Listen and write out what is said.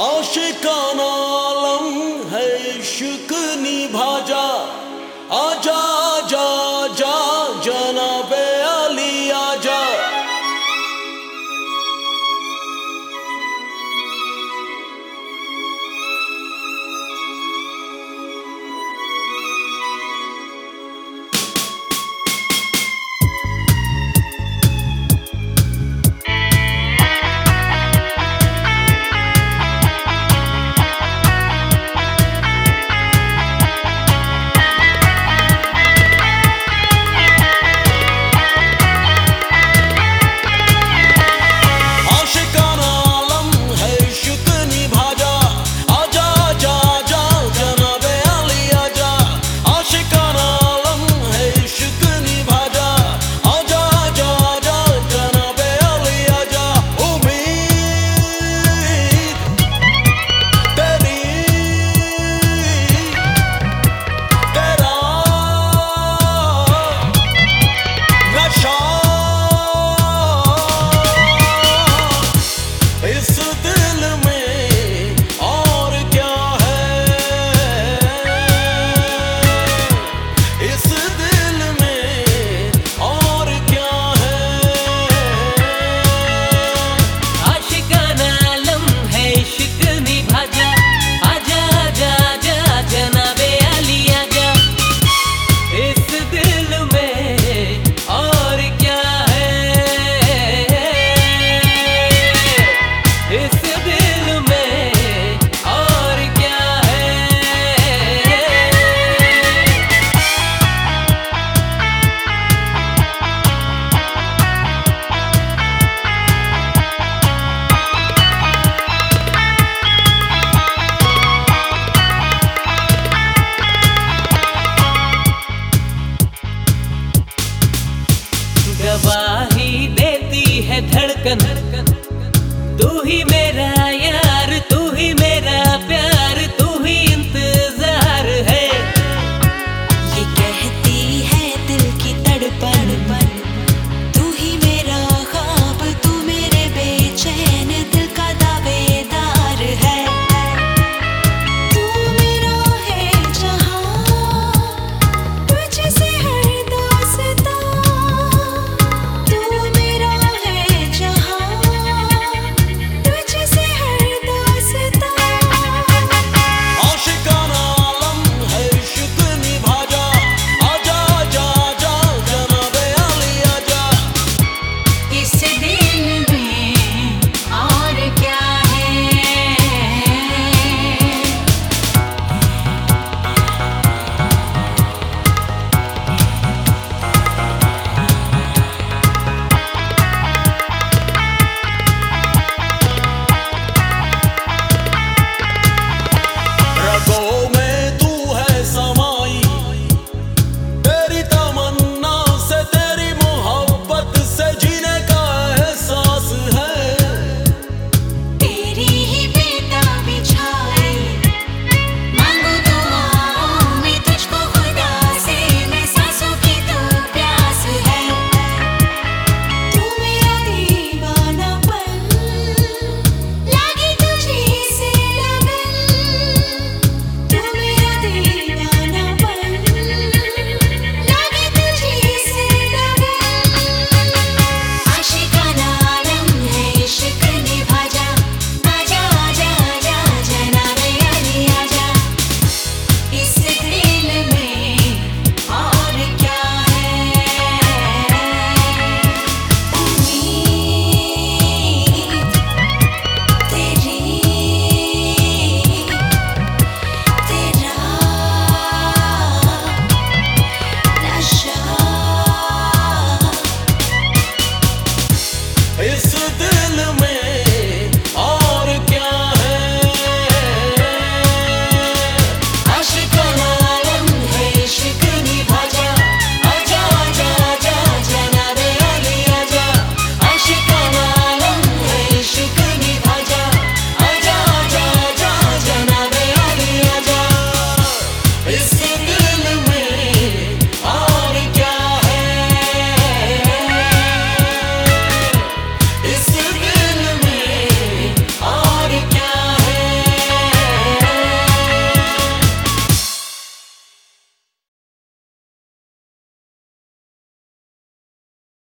आशिकाना आलम है शुक निभाजा आजा நடக்க நடக்க